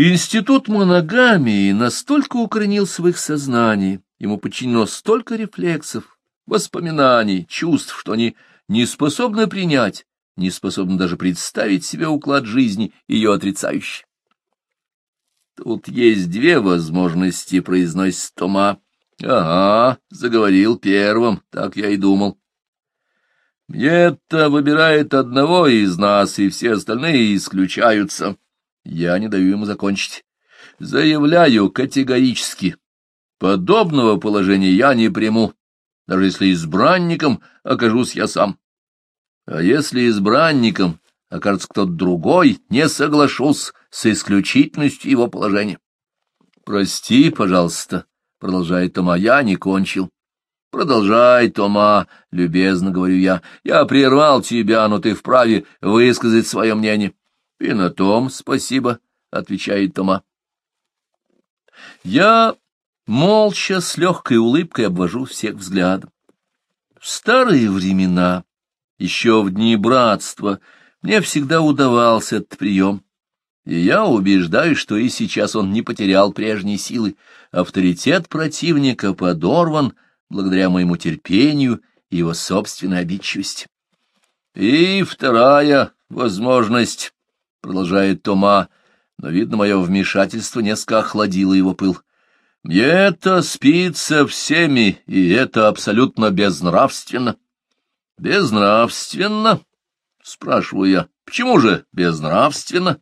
Институт моногамии настолько укоренился своих сознаний, ему подчинено столько рефлексов, воспоминаний, чувств, что они не способны принять, не способны даже представить себе уклад жизни, ее отрицающий. Тут есть две возможности, произносит Тома. Ага, заговорил первым, так я и думал. Мне-то выбирает одного из нас, и все остальные исключаются. Я не даю ему закончить. Заявляю категорически. Подобного положения я не приму, даже если избранником окажусь я сам. А если избранником окажется кто-то другой, не соглашусь с исключительностью его положения. «Прости, пожалуйста», — продолжает Тома, — «я не кончил». «Продолжай, Тома», — любезно говорю я, — «я прервал тебя, но ты вправе высказать свое мнение». — И на том спасибо, — отвечает Тома. Я молча с легкой улыбкой обвожу всех взглядом. В старые времена, еще в дни братства, мне всегда удавался этот прием, и я убеждаюсь, что и сейчас он не потерял прежней силы. Авторитет противника подорван благодаря моему терпению и его собственной обидчивости. И вторая возможность — продолжает Тома, но, видно, мое вмешательство несколько охладило его пыл. «Мне-то спится всеми, и это абсолютно безнравственно». «Безнравственно?» — спрашиваю я. «Почему же безнравственно?»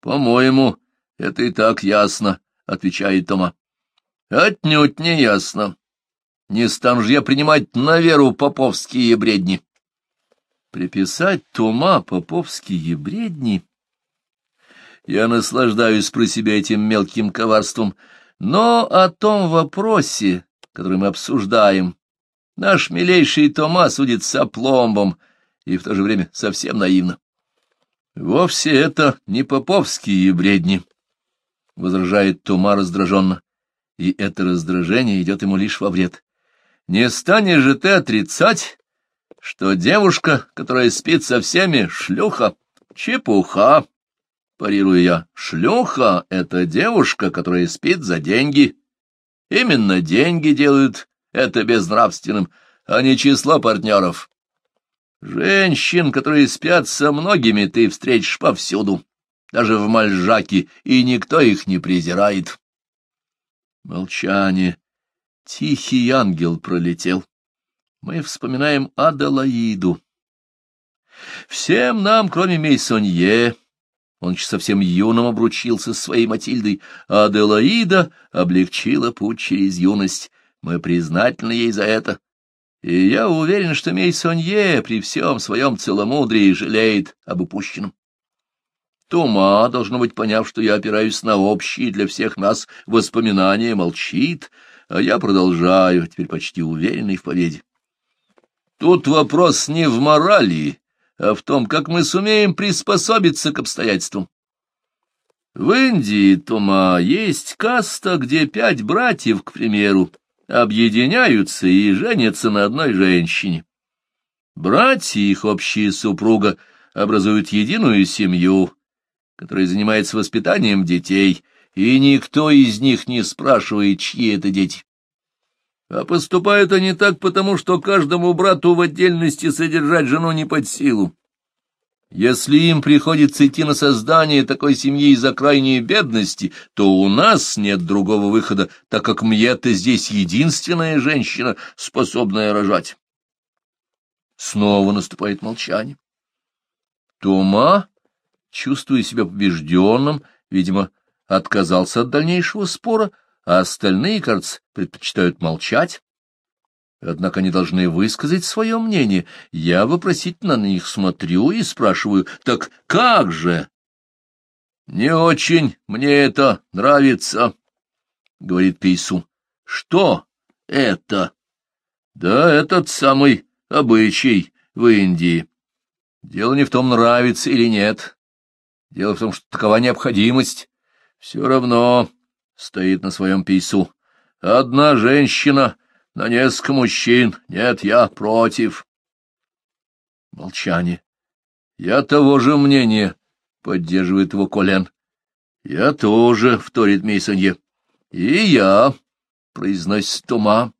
«По-моему, это и так ясно», — отвечает Тома. «Отнюдь не ясно. Не стану же я принимать на веру поповские бредни». Приписать Тома поповские бредни я наслаждаюсь про себя этим мелким коварством, но о том вопросе, который мы обсуждаем, наш милейший Тома судит сопломбом и в то же время совсем наивно. Вовсе это не поповские бредни, — возражает Тома раздраженно, и это раздражение идет ему лишь во вред. Не станешь же ты отрицать, что девушка, которая спит со всеми, шлюха, чепуха, парирую я. Шлюха — это девушка, которая спит за деньги. Именно деньги делают это безнравственным, а не число партнеров. Женщин, которые спят со многими, ты встретишь повсюду, даже в Мальжаке, и никто их не презирает. Молчание. Тихий ангел пролетел. Мы вспоминаем Аделаиду. Всем нам, кроме Мейсонье, он еще совсем юным обручился с своей Матильдой, а Аделаида облегчила путь через юность. Мы признательны ей за это. И я уверен, что Мейсонье при всем своем целомудрии жалеет об упущенном. Тома, должно быть, поняв, что я опираюсь на общие для всех нас воспоминания, молчит, а я продолжаю, теперь почти уверенный в победе. Тут вопрос не в морали, а в том, как мы сумеем приспособиться к обстоятельствам. В Индии, Тома, есть каста, где пять братьев, к примеру, объединяются и женятся на одной женщине. Братья их общие супруга образуют единую семью, которая занимается воспитанием детей, и никто из них не спрашивает, чьи это дети. А поступают они так, потому что каждому брату в отдельности содержать жену не под силу. Если им приходится идти на создание такой семьи из-за крайней бедности, то у нас нет другого выхода, так как Мьетта здесь единственная женщина, способная рожать. Снова наступает молчание. Тома, чувствуя себя побежденным, видимо, отказался от дальнейшего спора, а остальные, кажется, предпочитают молчать. Однако они должны высказать свое мнение. Я вопросительно на них смотрю и спрашиваю, так как же? — Не очень мне это нравится, — говорит Пейсу. — Что это? — Да этот самый обычай в Индии. Дело не в том, нравится или нет. Дело в том, что такова необходимость. Все равно стоит на своем пейсу. Одна женщина на несколько мужчин. Нет, я против. Молчание. Я того же мнения, — поддерживает его Колен. Я тоже, — вторит Мейсонье. И я, — произносит Тома.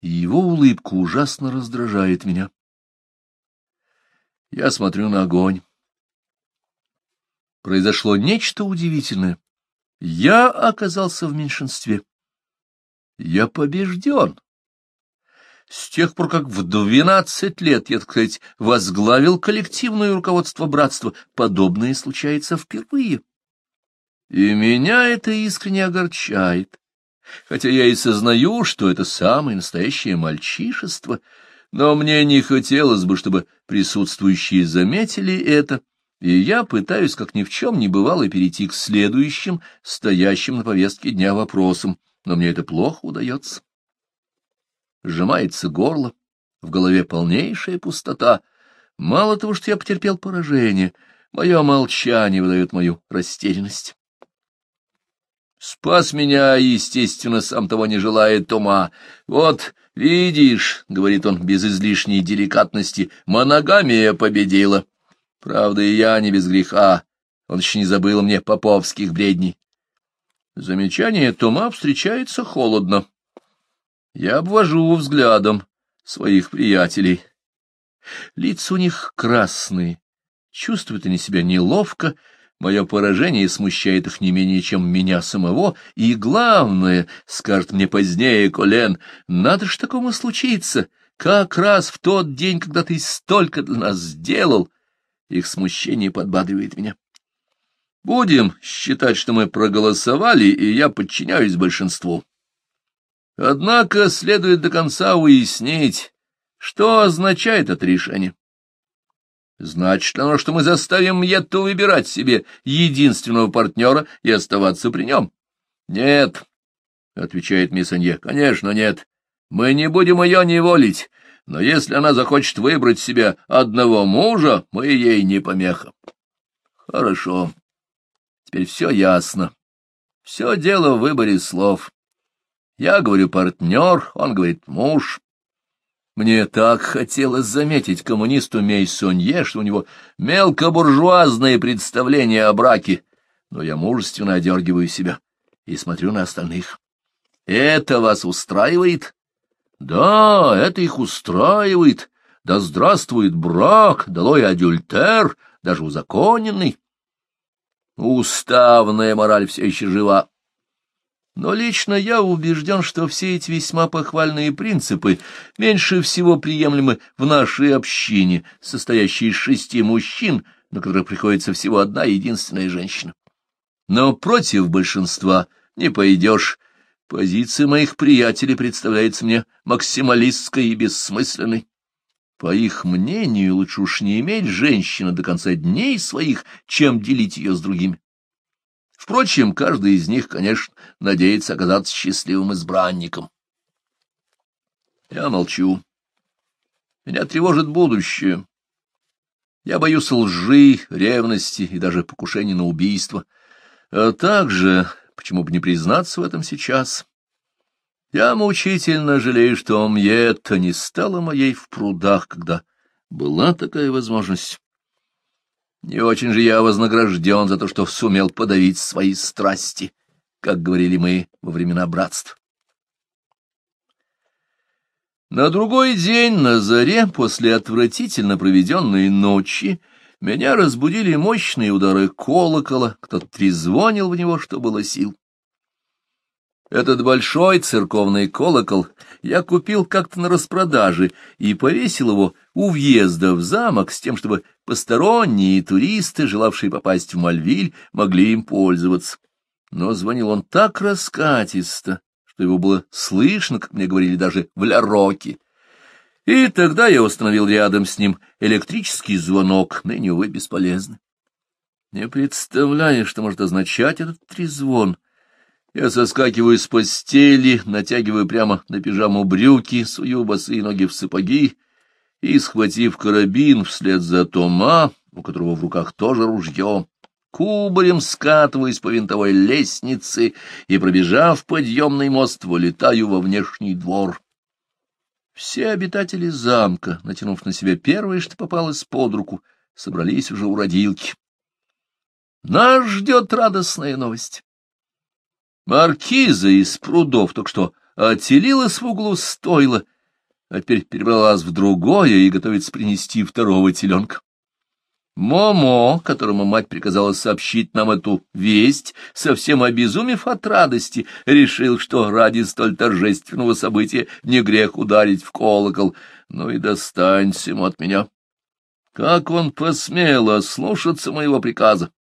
Его улыбка ужасно раздражает меня. Я смотрю на огонь. Произошло нечто удивительное. Я оказался в меньшинстве. Я побежден. С тех пор, как в двенадцать лет я, так сказать, возглавил коллективное руководство братства, подобное случается впервые. И меня это искренне огорчает. Хотя я и сознаю, что это самое настоящее мальчишество, но мне не хотелось бы, чтобы присутствующие заметили это и я пытаюсь, как ни в чем не бывало, перейти к следующим, стоящим на повестке дня вопросам, но мне это плохо удается. Сжимается горло, в голове полнейшая пустота. Мало того, что я потерпел поражение, мое молчание выдает мою растерянность. Спас меня, естественно, сам того не желает Тома. Вот, видишь, — говорит он без излишней деликатности, — моногамия победила. Правда, и я не без греха. Он еще не забыл мне поповских бредней. Замечание Тома встречается холодно. Я обвожу взглядом своих приятелей. Лица у них красные. Чувствуют они себя неловко, Мое поражение смущает их не менее, чем меня самого, и главное, скажет мне позднее Колен, надо ж такому случиться, как раз в тот день, когда ты столько для нас сделал, их смущение подбадривает меня. Будем считать, что мы проголосовали, и я подчиняюсь большинству. Однако следует до конца выяснить, что означает это решение. Значит оно, что мы заставим Етту выбирать себе единственного партнера и оставаться при нем? — Нет, — отвечает мисс — конечно, нет. Мы не будем ее неволить, но если она захочет выбрать себе одного мужа, мы ей не помеха. Хорошо. Теперь все ясно. Все дело в выборе слов. Я говорю партнер, он говорит муж. Мне так хотелось заметить коммунисту Мейсонье, что у него мелкобуржуазные представления о браке, но я мужественно одергиваю себя и смотрю на остальных. Это вас устраивает? Да, это их устраивает. Да здравствует брак, долой адюльтер, даже узаконенный. Уставная мораль все еще жива. Но лично я убежден, что все эти весьма похвальные принципы меньше всего приемлемы в нашей общине, состоящей из шести мужчин, на которых приходится всего одна единственная женщина. Но против большинства не пойдешь, Позиция моих приятелей представляется мне максималистской и бессмысленной. По их мнению, лучше уж не иметь женщины до конца дней своих, чем делить ее с другими. Впрочем, каждый из них, конечно, надеется оказаться счастливым избранником. Я молчу. Меня тревожит будущее. Я боюсь лжи, ревности и даже покушений на убийство, а также Почему бы не признаться в этом сейчас? Я мучительно жалею, что Мьетта не стала моей в прудах, когда была такая возможность. Не очень же я вознагражден за то, что сумел подавить свои страсти, как говорили мы во времена братств. На другой день на заре, после отвратительно проведенной ночи, меня разбудили мощные удары колокола, кто-то трезвонил в него, что было сил. Этот большой церковный колокол я купил как-то на распродаже и повесил его у въезда в замок с тем, чтобы посторонние туристы, желавшие попасть в Мальвиль, могли им пользоваться. Но звонил он так раскатисто, что его было слышно, как мне говорили, даже в Ляроке. И тогда я установил рядом с ним электрический звонок, ныне, увы, бесполезный. Не представляю, что может означать этот трезвон, я соскакиваю с постели, натягиваю прямо на пижаму брюки, сую босые ноги в сапоги и, схватив карабин вслед за Тома, у которого в руках тоже ружье, кубарем скатываюсь по винтовой лестнице и, пробежав подъемный мост, вылетаю во внешний двор. Все обитатели замка, натянув на себя первое, что попалось под руку, собрались уже у родилки. Нас ждет радостная новость. Маркиза из прудов только что отселилась в углу стойла, а теперь перебралась в другое и готовится принести второго теленка. Момо, которому мать приказала сообщить нам эту весть, совсем обезумев от радости, решил, что ради столь торжественного события не грех ударить в колокол. Ну и досталось ему от меня. Как он посмел ослушаться моего приказа?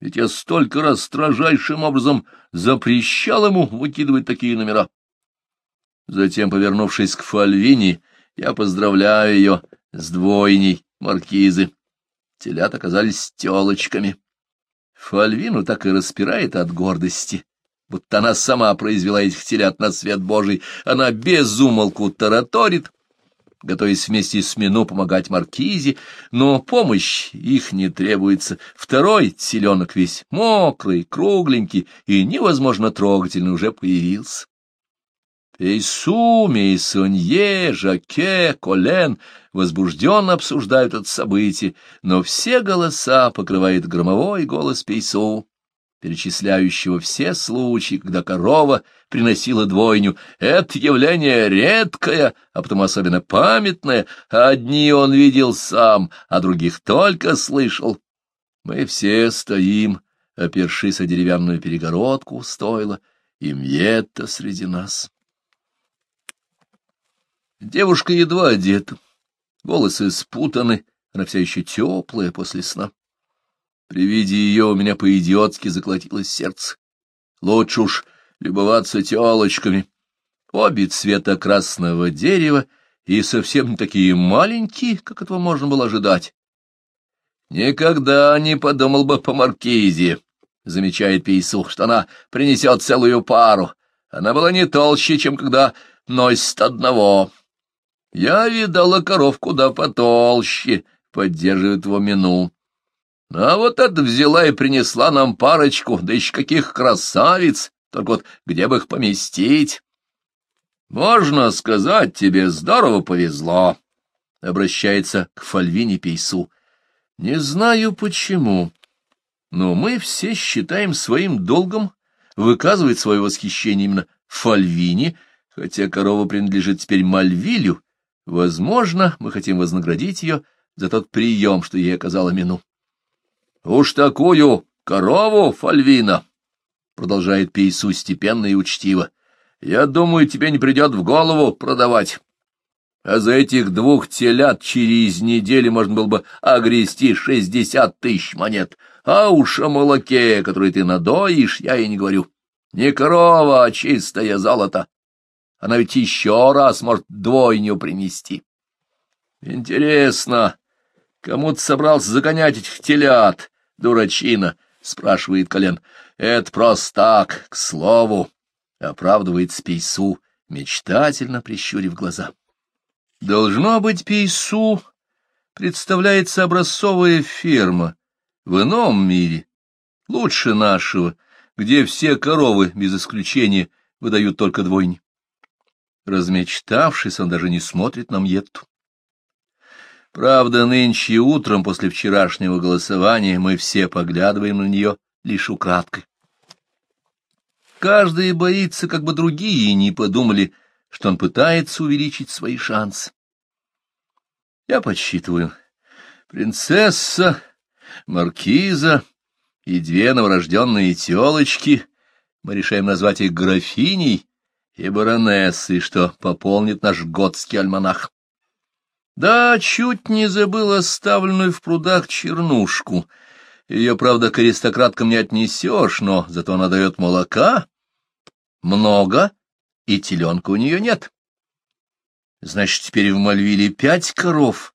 Ведь я столько раз строжайшим образом запрещал ему выкидывать такие номера. Затем, повернувшись к Фальвини, я поздравляю ее с двойней маркизы. Телят оказались телочками. Фальвину так и распирает от гордости, будто она сама произвела этих телят на свет Божий. Она безумолку тараторит, готовясь вместе с Мину помогать Маркизе, но помощь их не требуется. Второй теленок весь мокрый, кругленький и невозможно трогательный уже появился. Эйсуми, Сонье, Жаке, Колен возбужденно обсуждают это событие, но все голоса покрывает громовой голос Пейсу, перечисляющего все случаи, когда корова приносила двойню. Это явление редкое, а потом особенно памятное. Одни он видел сам, а других только слышал. Мы все стоим, опершись о деревянную перегородку стойла, и мьета среди нас. Девушка едва одета, волосы спутаны, она вся еще теплая после сна. При виде ее у меня по-идиотски заколотилось сердце. Лучше уж любоваться телочками. Обе цвета красного дерева и совсем не такие маленькие, как этого можно было ожидать. «Никогда не подумал бы по маркизе», — замечает Пейсух, — что она принесет целую пару. Она была не толще, чем когда носит одного. Я видала коров куда потолще, — поддерживает его мину. А вот это взяла и принесла нам парочку, да еще каких красавиц, только вот где бы их поместить? Можно сказать, тебе здорово повезло, — обращается к Фальвине Пейсу. Не знаю почему, но мы все считаем своим долгом выказывать свое восхищение именно Фальвине, хотя корова принадлежит теперь Мальвилю, Возможно, мы хотим вознаградить ее за тот прием, что ей оказала Мину. — Уж такую корову, Фальвина! — продолжает Пейсу степенно и учтиво. — Я думаю, тебе не придет в голову продавать. А за этих двух телят через неделю можно было бы огрести шестьдесят тысяч монет. А уж о молоке, которое ты надоишь, я и не говорю. Не корова, а чистое золото. А Она ведь еще раз может двойню принести. Интересно, кому ты собрался загонять этих телят, дурачина? — спрашивает Колен. — Это просто так, к слову, — оправдывает Спейсу, мечтательно прищурив глаза. Должно быть, Пейсу представляется образцовая ферма в ином мире, лучше нашего, где все коровы, без исключения, выдают только двойни. Размечтавшись, он даже не смотрит на Мьетту. Правда, нынче утром после вчерашнего голосования мы все поглядываем на нее лишь украдкой. Каждый боится, как бы другие не подумали, что он пытается увеличить свои шансы. Я подсчитываю. Принцесса, маркиза и две новорожденные телочки, мы решаем назвать их графиней, и баронессы, что пополнит наш готский альманах. Да, чуть не забыл оставленную в прудах чернушку. Ее, правда, к аристократкам не отнесешь, но зато она дает молока. Много, и теленка у нее нет. Значит, теперь в Мальвиле пять коров,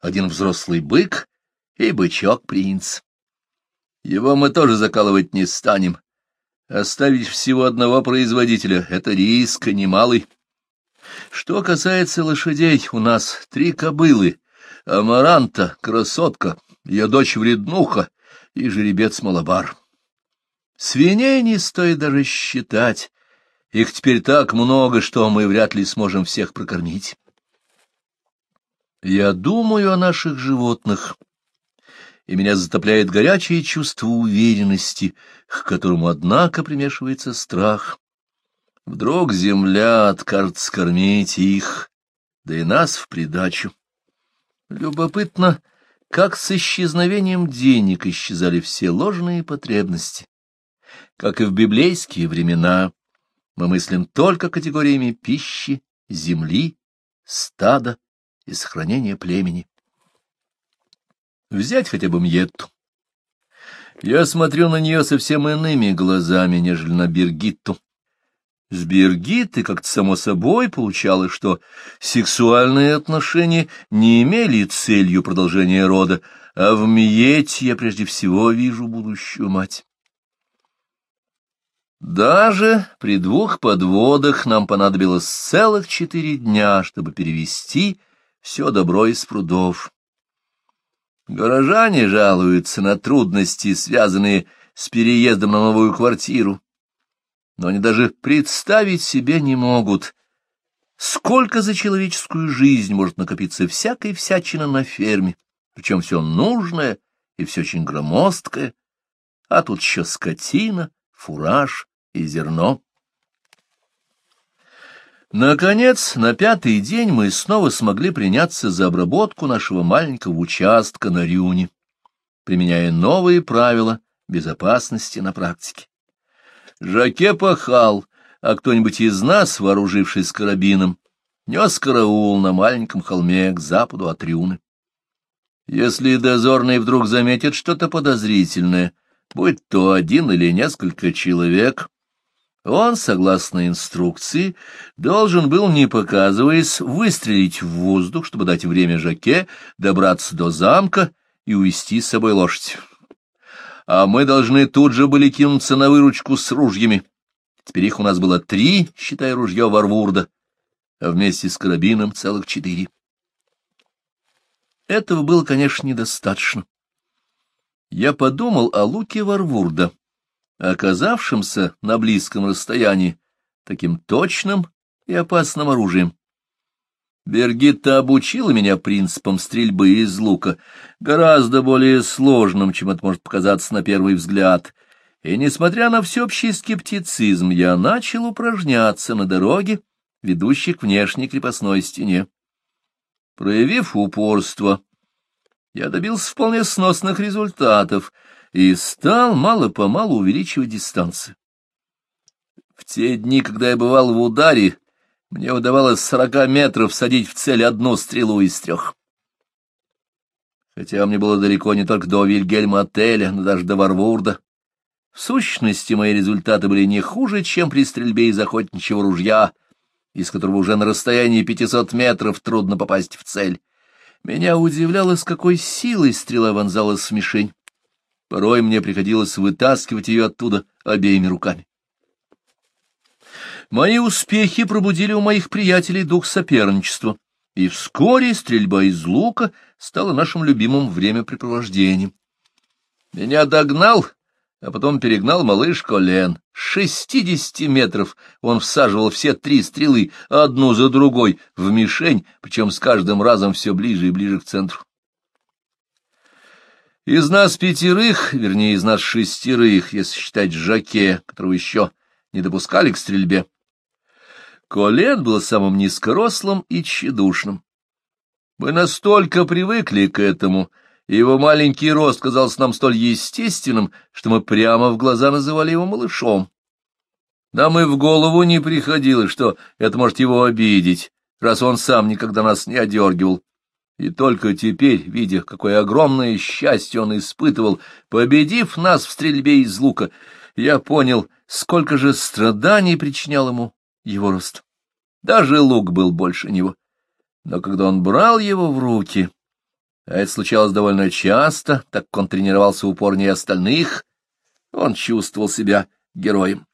один взрослый бык и бычок-принц. Его мы тоже закалывать не станем. Оставить всего одного производителя — это риск немалый. Что касается лошадей, у нас три кобылы — Амаранта, Красотка, я дочь Вреднуха и жеребец Малабар. Свиней не стоит даже считать. Их теперь так много, что мы вряд ли сможем всех прокормить. Я думаю о наших животных, и меня затопляет горячее чувство уверенности, к которому, однако, примешивается страх. Вдруг земля откажет скормить их, да и нас в придачу. Любопытно, как с исчезновением денег исчезали все ложные потребности. Как и в библейские времена, мы мыслим только категориями пищи, земли, стада и сохранения племени. Взять хотя бы Мьетту. Я смотрю на нее совсем иными глазами, нежели на Бергитту. С Бергиттой как-то само собой получалось, что сексуальные отношения не имели целью продолжения рода, а в Миете я прежде всего вижу будущую мать. Даже при двух подводах нам понадобилось целых четыре дня, чтобы перевести все добро из прудов. Горожане жалуются на трудности, связанные с переездом на новую квартиру. Но они даже представить себе не могут, сколько за человеческую жизнь может накопиться всякой всячина на ферме, причем все нужное и все очень громоздкое, а тут еще скотина, фураж и зерно. Наконец, на пятый день мы снова смогли приняться за обработку нашего маленького участка на Рюне, применяя новые правила безопасности на практике. Жаке пахал, а кто-нибудь из нас, вооружившись карабином, нес караул на маленьком холме к западу от Рюны. Если дозорный вдруг заметит что-то подозрительное, будь то один или несколько человек, он, согласно инструкции, должен был, не показываясь, выстрелить в воздух, чтобы дать время Жаке добраться до замка и увести с собой лошадь. А мы должны тут же были кинуться на выручку с ружьями. Теперь их у нас было три, считая ружье Варвурда, а вместе с карабином целых четыре. Этого было, конечно, недостаточно. Я подумал о луке Варвурда оказавшимся на близком расстоянии таким точным и опасным оружием. Бергитта обучила меня принципам стрельбы из лука, гораздо более сложным, чем это может показаться на первый взгляд. И, несмотря на всеобщий скептицизм, я начал упражняться на дороге, ведущей к внешней крепостной стене. Проявив упорство, я добился вполне сносных результатов — и стал мало-помалу увеличивать дистанции. В те дни, когда я бывал в ударе, мне удавалось сорока метров садить в цель одну стрелу из трех. Хотя мне было далеко не только до Вильгельма отеля, но даже до Варвурда. В сущности, мои результаты были не хуже, чем при стрельбе из охотничьего ружья, из которого уже на расстоянии 500 метров трудно попасть в цель. Меня удивляло, с какой силой стрела вонзалась в мишень. Порой мне приходилось вытаскивать ее оттуда обеими руками. Мои успехи пробудили у моих приятелей дух соперничества, и вскоре стрельба из лука стала нашим любимым времяпрепровождением. Меня догнал, а потом перегнал малыш Колен. Шестидесяти метров он всаживал все три стрелы, одну за другой, в мишень, причем с каждым разом все ближе и ближе к центру. Из нас пятерых, вернее, из нас шестерых, если считать Жаке, которого еще не допускали к стрельбе, Колен был самым низкорослым и тщедушным. Мы настолько привыкли к этому, и его маленький рост казался нам столь естественным, что мы прямо в глаза называли его малышом. Нам и в голову не приходило, что это может его обидеть, раз он сам никогда нас не одергивал. И только теперь, видя, какое огромное счастье он испытывал, победив нас в стрельбе из лука, я понял, сколько же страданий причинял ему его рост. Даже лук был больше него. Но когда он брал его в руки, а это случалось довольно часто, так как он тренировался упорнее остальных, он чувствовал себя героем.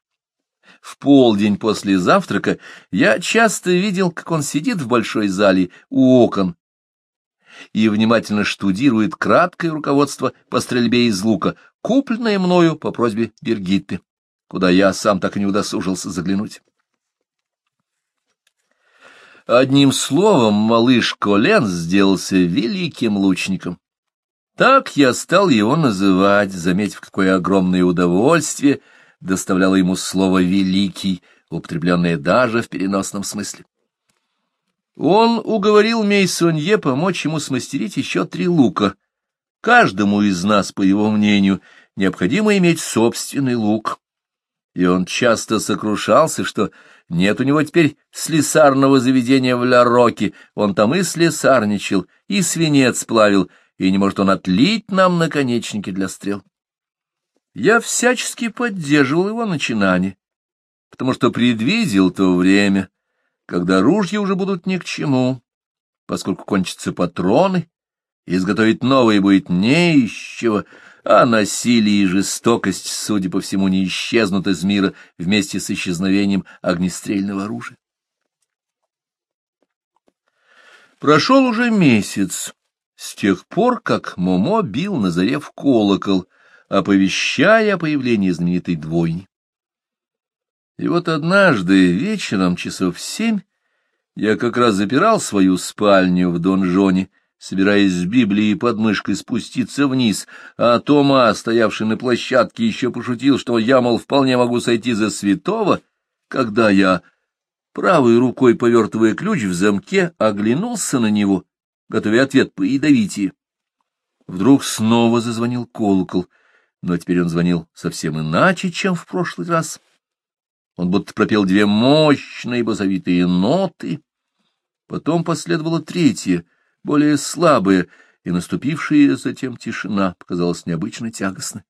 В полдень после завтрака я часто видел, как он сидит в большой зале у окон и внимательно штудирует краткое руководство по стрельбе из лука, купленное мною по просьбе Бергитты, куда я сам так и не удосужился заглянуть. Одним словом, малыш Колен сделался великим лучником. Так я стал его называть, заметив, какое огромное удовольствие доставляло ему слово «великий», употребленное даже в переносном смысле. Он уговорил Мейсонье помочь ему смастерить еще три лука. Каждому из нас, по его мнению, необходимо иметь собственный лук. И он часто сокрушался, что нет у него теперь слесарного заведения в Ля-Роке, он там и слесарничал, и свинец плавил, и не может он отлить нам наконечники для стрел. Я всячески поддерживал его начинание, потому что предвидел то время, когда ружья уже будут ни к чему, поскольку кончатся патроны, и изготовить новые будет не из чего, а насилие и жестокость, судя по всему, не исчезнут из мира вместе с исчезновением огнестрельного оружия. Прошел уже месяц с тех пор, как Момо бил на заре в колокол, оповещая о появлении знаменитой двойни. И вот однажды вечером, часов в семь, я как раз запирал свою спальню в донжоне, собираясь с Библией под мышкой спуститься вниз, а Тома, стоявший на площадке, еще пошутил, что я, мол, вполне могу сойти за святого, когда я, правой рукой повертывая ключ в замке, оглянулся на него, готовя ответ поядовитее. Вдруг снова зазвонил колокол, но теперь он звонил совсем иначе, чем в прошлый раз. Он будто пропел две мощные басовитые ноты. Потом последовала третья, более слабая, и наступившая затем тишина показалась необычно тягостной.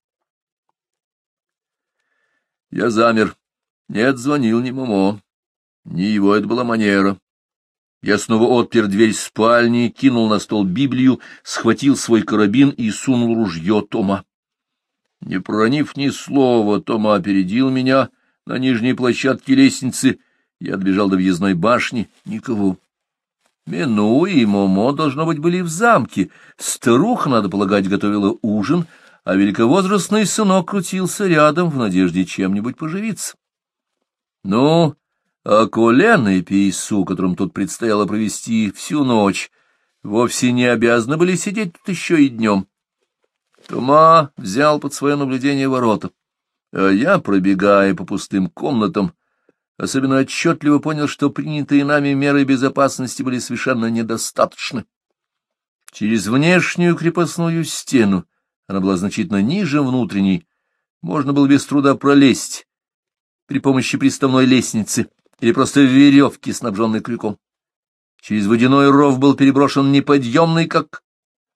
Я замер. Нет, звонил не Момо. Не его это была манера. Я снова отпер дверь спальни, кинул на стол Библию, схватил свой карабин и сунул ружье Тома. Не проронив ни слова, Тома опередил меня — на нижней площадке лестницы. Я отбежал до въездной башни. Никого. Мину и Момо, должно быть, были в замке. Старуха, надо полагать, готовила ужин, а великовозрастный сынок крутился рядом в надежде чем-нибудь поживиться. Ну, а Колен и Пейсу, которым тут предстояло провести всю ночь, вовсе не обязаны были сидеть тут еще и днем. Тума взял под свое наблюдение ворота. А я, пробегая по пустым комнатам, особенно отчетливо понял, что принятые нами меры безопасности были совершенно недостаточны. Через внешнюю крепостную стену, она была значительно ниже внутренней, можно было без труда пролезть при помощи приставной лестницы или просто веревки, снабженной крюком. Через водяной ров был переброшен неподъемный, как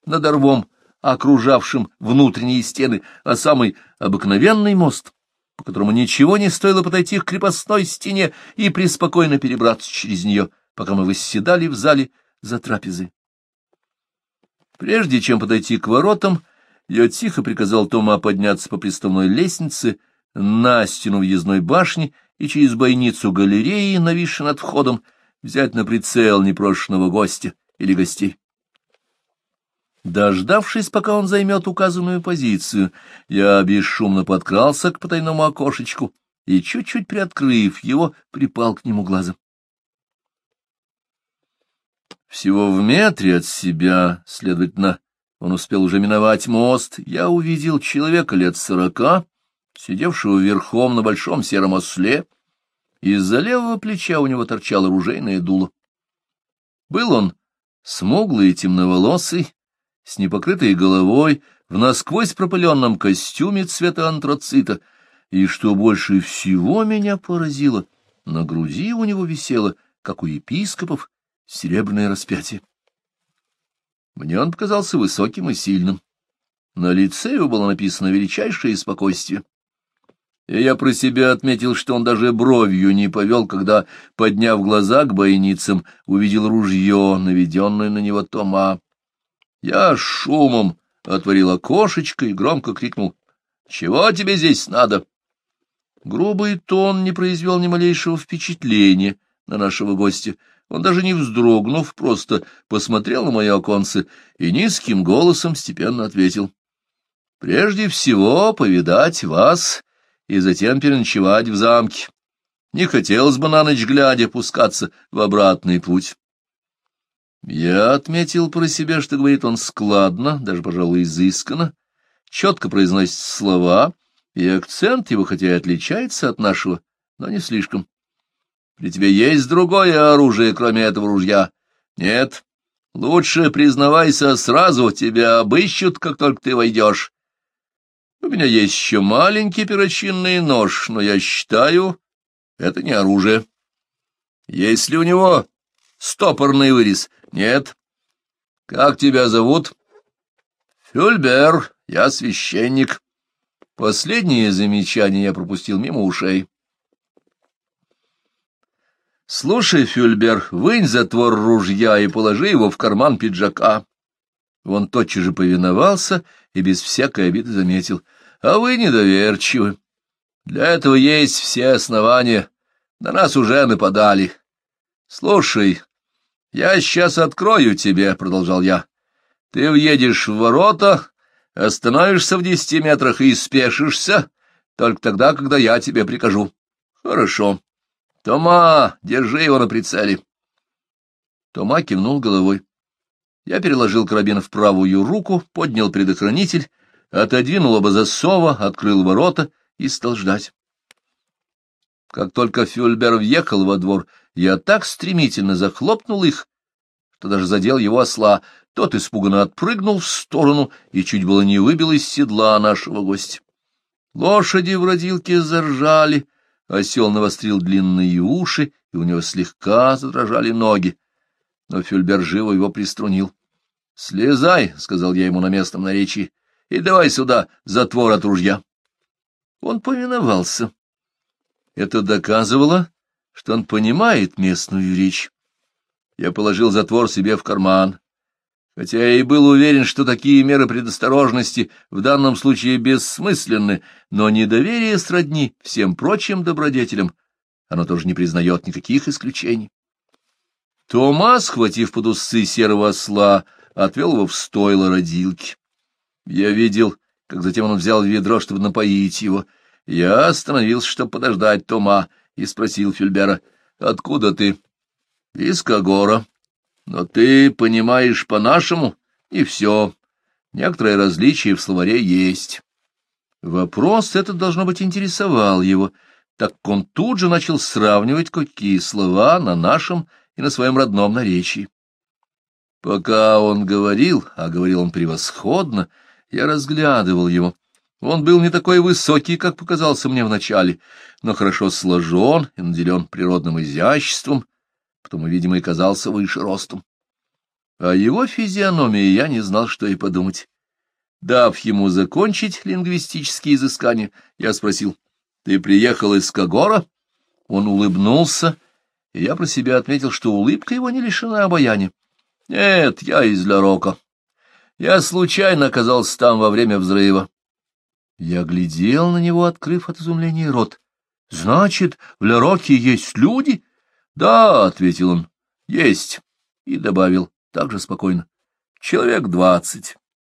над орвом, окружавшим внутренние стены, а самый обыкновенный мост, по которому ничего не стоило подойти к крепостной стене и преспокойно перебраться через нее, пока мы восседали в зале за трапезой. Прежде чем подойти к воротам, я тихо приказал Тома подняться по приставной лестнице на стену въездной башни и через бойницу галереи, нависшей над входом, взять на прицел непрошенного гостя или гостей. Дождавшись, пока он займет указанную позицию, я бесшумно подкрался к потайному окошечку и, чуть-чуть приоткрыв его, припал к нему глазом. Всего в метре от себя, следовательно, он успел уже миновать мост, я увидел человека лет сорока, сидевшего верхом на большом сером осле. Из-за левого плеча у него торчало ружейное дуло. Был он смуглый и темноволосый, с непокрытой головой, в насквозь пропыленном костюме цвета антрацита. И что больше всего меня поразило, на груди у него висело, как у епископов, серебряное распятие. Мне он показался высоким и сильным. На лице его было написано величайшее спокойствие. И я про себя отметил, что он даже бровью не повел, когда, подняв глаза к бойницам, увидел ружье, наведенное на него Тома. Я шумом отворил окошечко и громко крикнул. — Чего тебе здесь надо? Грубый тон не произвел ни малейшего впечатления на нашего гостя. Он даже не вздрогнув, просто посмотрел на мои оконцы и низким голосом степенно ответил. — Прежде всего повидать вас и затем переночевать в замке. Не хотелось бы на ночь глядя пускаться в обратный путь. Я отметил про себя, что говорит он складно, даже, пожалуй, изысканно, четко произносит слова, и акцент его, хотя и отличается от нашего, но не слишком. При тебе есть другое оружие, кроме этого ружья? Нет. Лучше признавайся сразу, тебя обыщут, как только ты войдешь. У меня есть еще маленький перочинный нож, но я считаю, это не оружие. Есть ли у него Стопорный вырез. Нет. Как тебя зовут? Фюльбер, я священник. Последнее замечание я пропустил мимо ушей. Слушай, Фюльбер, вынь затвор ружья и положи его в карман пиджака. Он тотчас же повиновался и без всякой обиды заметил. А вы недоверчивы. Для этого есть все основания. На нас уже нападали. Слушай, «Я сейчас открою тебе», — продолжал я. «Ты въедешь в ворота, остановишься в десяти метрах и спешишься, только тогда, когда я тебе прикажу». «Хорошо. Тома, держи его на прицеле». Тома кивнул головой. Я переложил карабин в правую руку, поднял предохранитель, отодвинул оба засова, открыл ворота и стал ждать. Как только Фюльбер въехал во двор, я так стремительно захлопнул их, что даже задел его осла. Тот испуганно отпрыгнул в сторону и чуть было не выбил из седла нашего гостя. Лошади в родилке заржали, осел навострил длинные уши, и у него слегка задрожали ноги. Но Фюльбер живо его приструнил. — Слезай, — сказал я ему на местном наречии, — и давай сюда затвор от ружья. Он повиновался. Это доказывало, что он понимает местную речь. Я положил затвор себе в карман. Хотя я и был уверен, что такие меры предосторожности в данном случае бессмысленны, но недоверие сродни всем прочим добродетелям. Оно тоже не признает никаких исключений. Томас, схватив под усы серого осла, отвел его в стойло родилки. Я видел, как затем он взял ведро, чтобы напоить его. Я остановился, чтобы подождать Тома и спросил Фильбера, «Откуда ты?» «Из Кагора. Но ты понимаешь по-нашему, и все. Некоторые различия в словаре есть». Вопрос этот, должно быть, интересовал его, так как он тут же начал сравнивать, какие слова на нашем и на своем родном наречии. Пока он говорил, а говорил он превосходно, я разглядывал его, он был не такой высокий, как показался мне вначале, но хорошо сложен и наделен природным изяществом, потому, видимо, и казался выше ростом. О его физиономии я не знал, что и подумать. Дав ему закончить лингвистические изыскания, я спросил, «Ты приехал из Кагора?» Он улыбнулся, и я про себя отметил, что улыбка его не лишена обаяния. «Нет, я из Ларока. Я случайно оказался там во время взрыва. Я глядел на него, открыв от изумления рот. — Значит, в Лероке есть люди? — Да, — ответил он, — есть. И добавил, также спокойно, — человек двадцать.